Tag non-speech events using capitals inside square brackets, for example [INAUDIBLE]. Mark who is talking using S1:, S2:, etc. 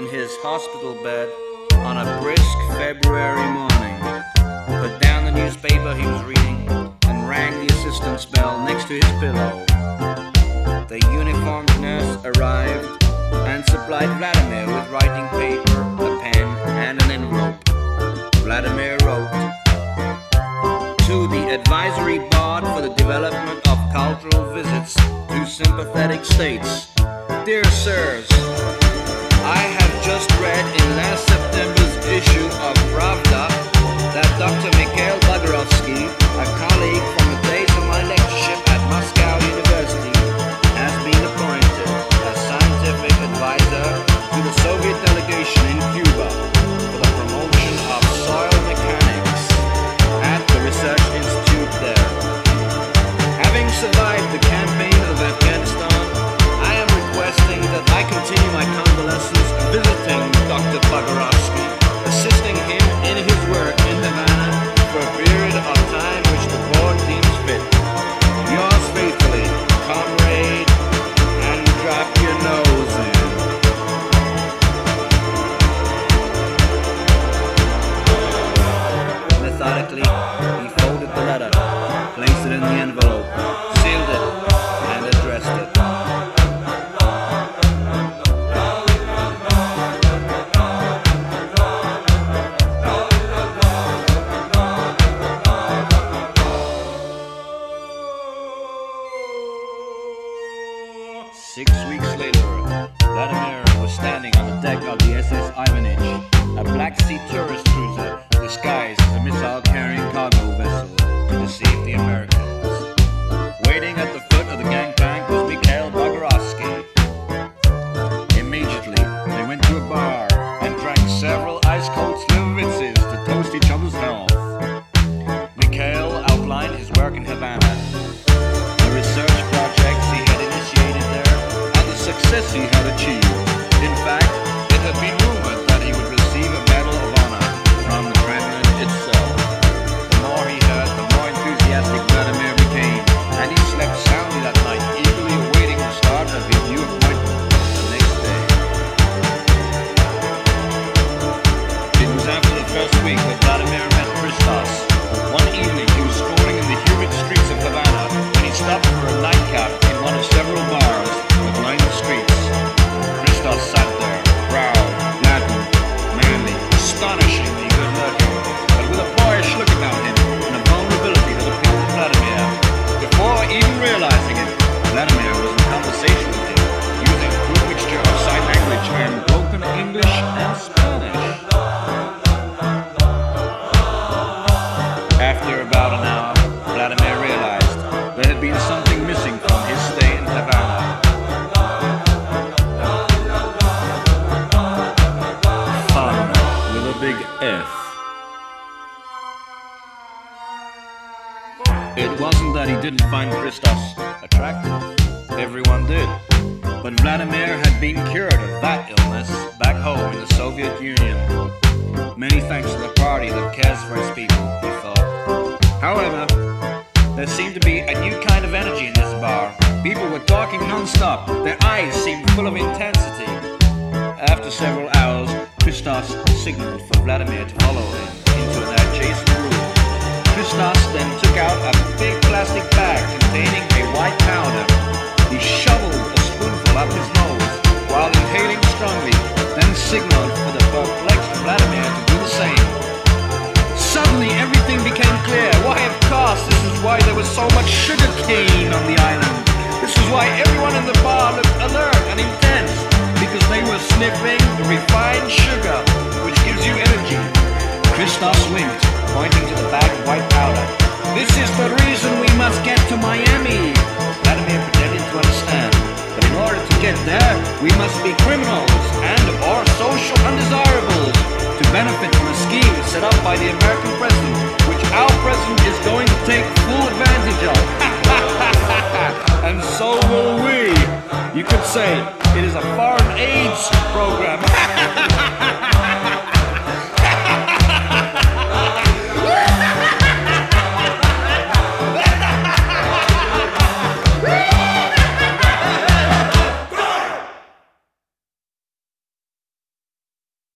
S1: in his hospital bed on a brisk February morning, put down the newspaper he was reading, and rang the assistant's bell next to his pillow. The uniformed nurse arrived and supplied Vladimir with writing paper, a pen, and an envelope. Vladimir wrote to the advisory board for the development of cultural visits to sympathetic states. Dear sirs, I have just read in last September's issue of Pravda that Dr. Mikhail Bagorovsky, a colleague from the days of my lectureship at Moscow University, has been appointed as scientific advisor to the Soviet delegation work in Havana, the research projects he had initiated there, and the success he had achieved. In fact, it had been rumored but with a boyish look about him and a vulnerability that appealed to Vladimir. Before even realizing it, Vladimir was with him, using a mixture of sign language broken English and Spanish. After about an hour, Vladimir realized there had been something It wasn't that he didn't find Christos attractive. Everyone did. But Vladimir had been cured of that illness back home in the Soviet Union. Many thanks to the party that cares for its people, he thought. However, there seemed to be a new kind of energy in this bar. People were talking non-stop. Their eyes seemed full of intensity. After several hours, Christos signaled for Vladimir to follow him into an adjacent then signaled for the perplexed Vladimir to do the same. Suddenly everything became clear. Why, of course, this is why there was so much sugar cane on the island. This is why everyone in the bar looked alert and intense, because they were sniffing the refined sugar, which gives you energy. Christos winked, pointing to the bag of white powder. This is the reason we must get to Miami. Vladimir pretended to understand, but in order to get there, we must be criminals by the American president, which our president is going to take full advantage of. [LAUGHS] and so will we. You could say it is a foreign AIDS program. [LAUGHS]